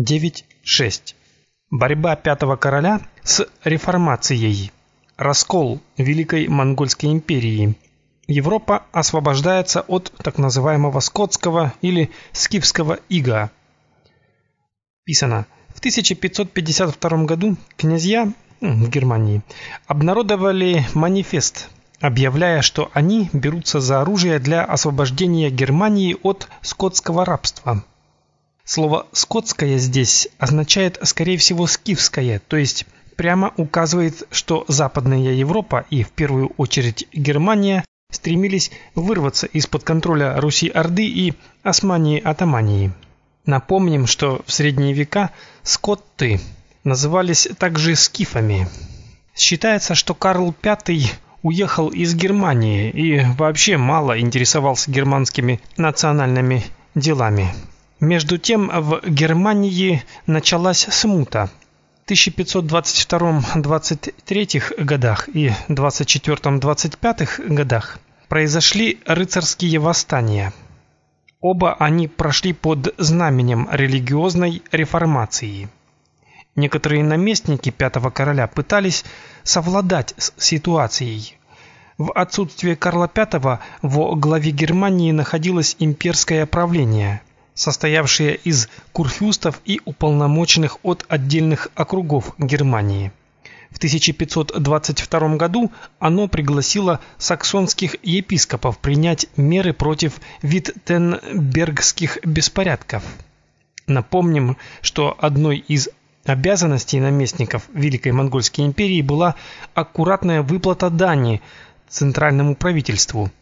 9.6. Борьба пятого короля с реформацией. Раскол Великой Монгольской империи. Европа освобождается от так называемого скотского или скифского ига. Писано. В 1552 году князья в Германии обнародовали манифест, объявляя, что они берутся за оружие для освобождения Германии от скотского рабства. Слово «скотское» здесь означает, скорее всего, «скифское», то есть прямо указывает, что Западная Европа и, в первую очередь, Германия стремились вырваться из-под контроля Руси-Орды и Османии-Атамании. Напомним, что в средние века скотты назывались также скифами. Считается, что Карл V уехал из Германии и вообще мало интересовался германскими национальными делами. Между тем в Германии началась смута. В 1522-23 годах и 24-25 годах произошли рыцарские восстания. Оба они прошли под знаменем религиозной реформации. Некоторые наместники пятого короля пытались совладать с ситуацией. В отсутствие Карла V во главе Германии находилось имперское правление – состоявшее из курфюстов и уполномоченных от отдельных округов Германии. В 1522 году оно пригласило саксонских епископов принять меры против виттенбергских беспорядков. Напомним, что одной из обязанностей наместников Великой Монгольской империи была аккуратная выплата дани центральному правительству –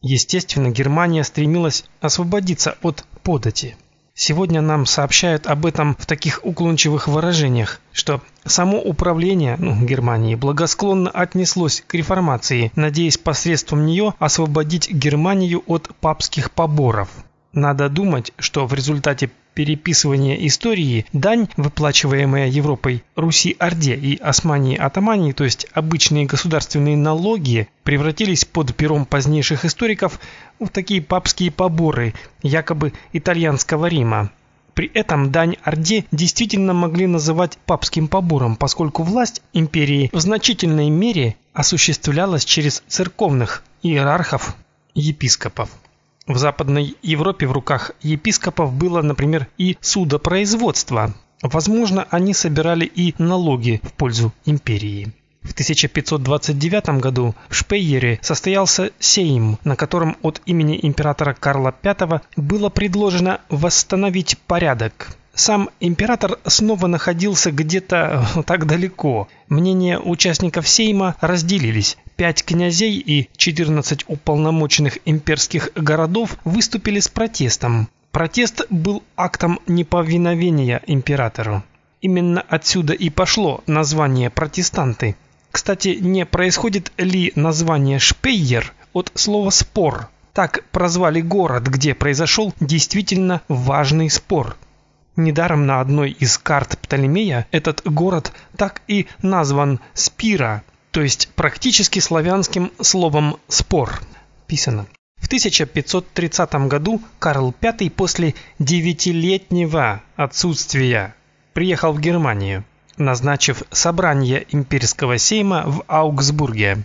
Естественно, Германия стремилась освободиться от подати. Сегодня нам сообщают об этом в таких уклончивых выражениях, что само управление ну, Германии благосклонно отнеслось к реформации, надеясь посредством нее освободить Германию от папских поборов. Надо думать, что в результате переписывания истории дань, выплачиваемая Европой Руси-Орде и Османии-Атамании, то есть обычные государственные налоги, превратились под пером позднейших историков в такие папские поборы, якобы итальянского Рима. При этом дань Орде действительно могли называть папским побором, поскольку власть империи в значительной мере осуществлялась через церковных иерархов, епископов. В Западной Европе в руках епископов было, например, и судопроизводство. Возможно, они собирали и налоги в пользу империи. В 1529 году в Шпейере состоялся сейм, на котором от имени императора Карла V было предложено восстановить порядок. Сам император снова находился где-то э, так далеко. Мнения участников сейма разделились. Пять князей и 14 уполномоченных имперских городов выступили с протестом. Протест был актом неповиновения императору. Именно отсюда и пошло название протестанты. Кстати, не происходит ли название Шпейер от слова спор? Так прозвали город, где произошел действительно важный спор. Недаром на одной из карт Птолемея этот город так и назван Спира, то есть практически славянским словом «спор» писано. В 1530 году Карл V после девятилетнего отсутствия приехал в Германию, назначив собрание имперского сейма в Аугсбурге.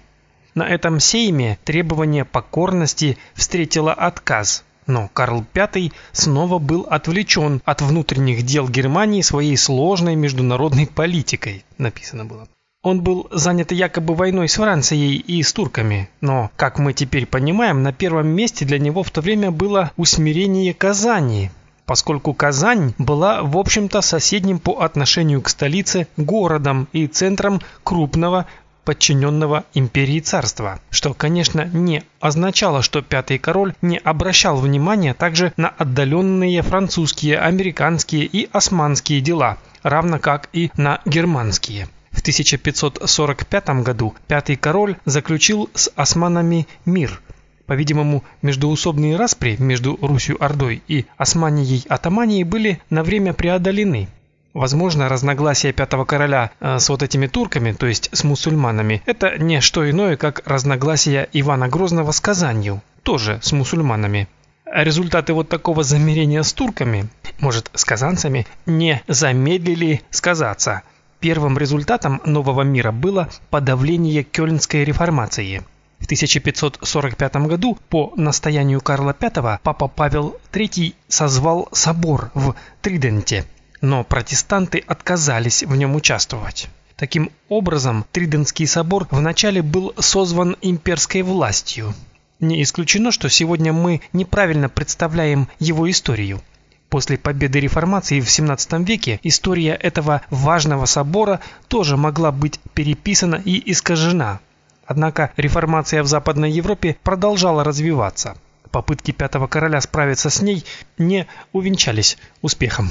На этом сейме требование покорности встретило отказ, но Карл V снова был отвлечен от внутренних дел Германии своей сложной международной политикой, написано было. Он был занят якобы войной с Францией и с турками, но, как мы теперь понимаем, на первом месте для него в то время было усмирение Казани, поскольку Казань была, в общем-то, соседним по отношению к столице городом и центром крупного подчиненного империи царства, что, конечно, не означало, что пятый король не обращал внимания также на отдаленные французские, американские и османские дела, равно как и на германские. В 1545 году пятый король заключил с османами мир. По-видимому, междоусобные распри между Русью-Ордой и Османией-Атаманией были на время преодолены. Возможно, разногласия пятого короля э, с вот этими турками, то есть с мусульманами, это не что иное, как разногласия Ивана Грозного с Казанью, тоже с мусульманами. Результаты вот такого замерения с турками может, с казанцами, не замедлили сказаться. Первым результатом нового мира было подавление Кёльнской реформации. В 1545 году по настоянию Карла V папа Павел III созвал собор в Триденте, но протестанты отказались в нем участвовать. Таким образом, Тридентский собор вначале был созван имперской властью. Не исключено, что сегодня мы неправильно представляем его историю. После победы реформации в XVII веке история этого важного собора тоже могла быть переписана и искажена. Однако реформация в Западной Европе продолжала развиваться. Попытки пятого короля справиться с ней не увенчались успехом.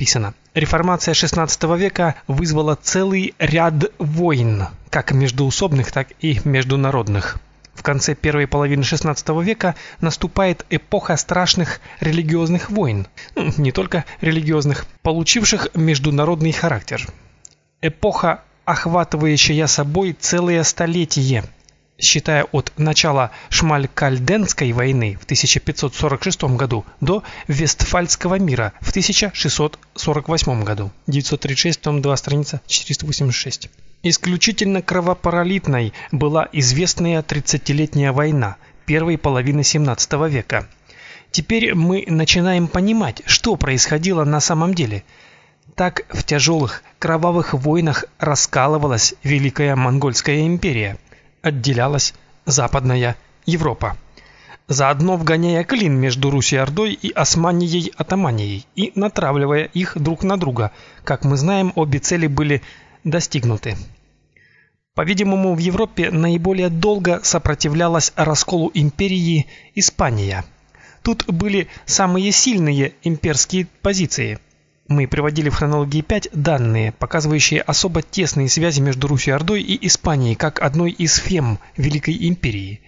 Писано. Реформация XVI века вызвала целый ряд войн, как междоусобных, так и международных. В конце первой половины XVI века наступает эпоха страшных религиозных войн, ну, не только религиозных, получивших международный характер. Эпоха, охватывающая собой целое столетие, считая от начала Шмалькальденской войны в 1546 году до Вестфальского мира в 1648 году. 936 том 2 страница 486. Исключительно кровопролитной была известная тридцатилетняя война первой половины XVII века. Теперь мы начинаем понимать, что происходило на самом деле. Так в тяжелых кровавых войнах раскалывалась Великая Монгольская империя, отделялась Западная Европа заодно вгоняя клин между Руси-Ордой и Османией-Атаманией и натравливая их друг на друга. Как мы знаем, обе цели были достигнуты. По-видимому, в Европе наиболее долго сопротивлялась расколу империи Испания. Тут были самые сильные имперские позиции. Мы приводили в хронологии 5 данные, показывающие особо тесные связи между Русью-Ордой и Испанией, как одной из фем Великой империи.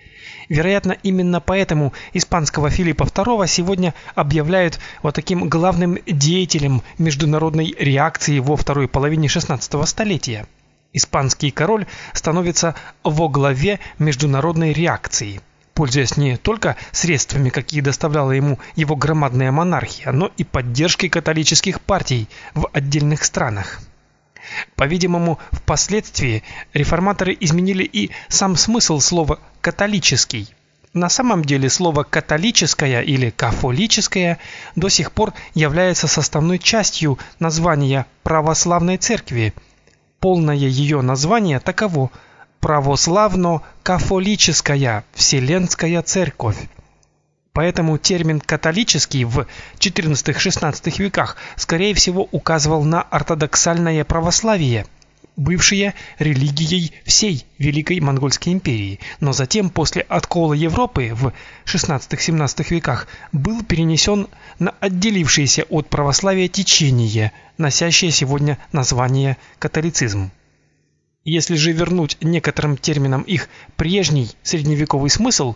Вероятно, именно поэтому испанского Филиппа II сегодня объявляют вот таким главным деятелем международной реакции во второй половине XVI столетия. Испанский король становится во главе международной реакции, пользуясь не только средствами, какие доставляла ему его громадная монархия, но и поддержкой католических партий в отдельных странах. По-видимому, впоследствии реформаторы изменили и сам смысл слова католический. На самом деле слово католическое или кафолическое до сих пор является составной частью названия православной церкви. Полное ее название таково: Православно-кафолическая Вселенская церковь. Поэтому термин католический в XIV-XVI веках скорее всего указывал на ортодоксальное православие, бывшее религией всей Великой Монгольской империи, но затем после откола Европы в XVI-XVII веках был перенесен на отделившееся от православия течение, носящее сегодня название католицизм. Если же вернуть некоторым терминам их прежний средневековый смысл,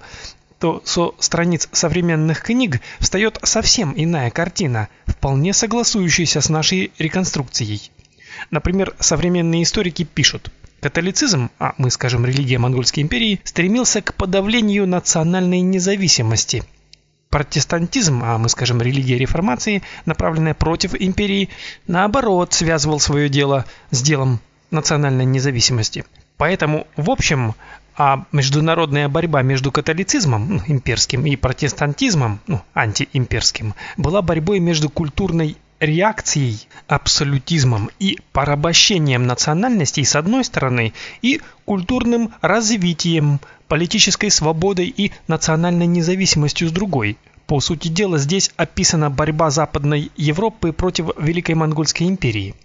то со страниц современных книг встает совсем иная картина, вполне согласующаяся с нашей реконструкцией. Например, современные историки пишут: Католицизм, а мы скажем религия Монгольской империи, стремился к подавлению национальной независимости. Протестантизм, а мы скажем религия реформации, направленная против империи, наоборот, связывал свое дело с делом национальной независимости. Поэтому, в общем, а международная борьба между католицизмом, ну, имперским, и протестантизмом, ну, антиимперским, была борьбой между культурной реакцией, абсолютизмом и порабощением национальностей с одной стороны и культурным развитием, политической свободой и национальной независимостью с другой. По сути дела, здесь описана борьба Западной Европы против Великой Монгольской империи.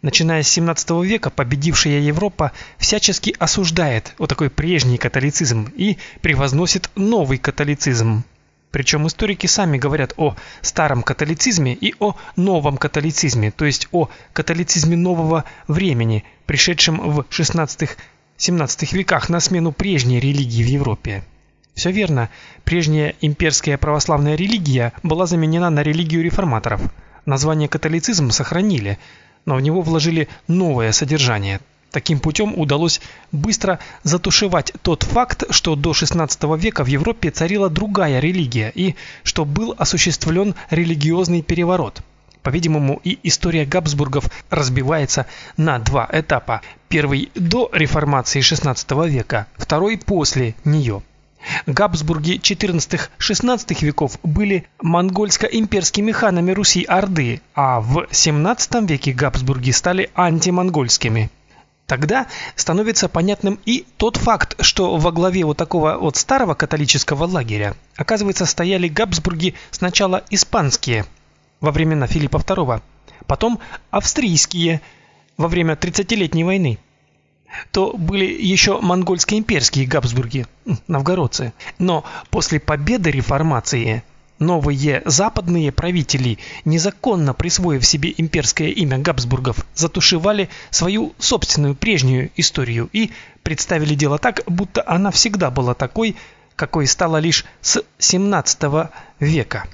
Начиная с 17 века победившая Европа всячески осуждает вот такой прежний католицизм и превозносит новый католицизм. Причем историки сами говорят о старом католицизме и о новом католицизме, то есть о католицизме нового времени, пришедшем в 16-17 веках на смену прежней религии в Европе. Все верно. Прежняя имперская православная религия была заменена на религию реформаторов. Название католицизм сохранили, но в него вложили новое содержание. Таким путем удалось быстро затушевать тот факт, что до XVI века в Европе царила другая религия и что был осуществлен религиозный переворот. По-видимому, и история Габсбургов разбивается на два этапа. Первый до реформации XVI века, второй после нее. Габсбурги XIV-XVI веков были монгольско-имперскими ханами Руси-Орды, а в XVII веке Габсбурги стали антимонгольскими. Тогда становится понятным и тот факт, что во главе вот такого вот старого католического лагеря, оказывается, стояли Габсбурги сначала испанские во времена Филиппа II, потом австрийские во время Тридцатилетней войны. То были еще монгольско-имперские Габсбурги, новгородцы. Но после победы реформации Новые западные правители, незаконно присвоив себе имперское имя Габсбургов, затушевали свою собственную прежнюю историю и представили дело так, будто она всегда была такой, какой стала лишь с 17 века.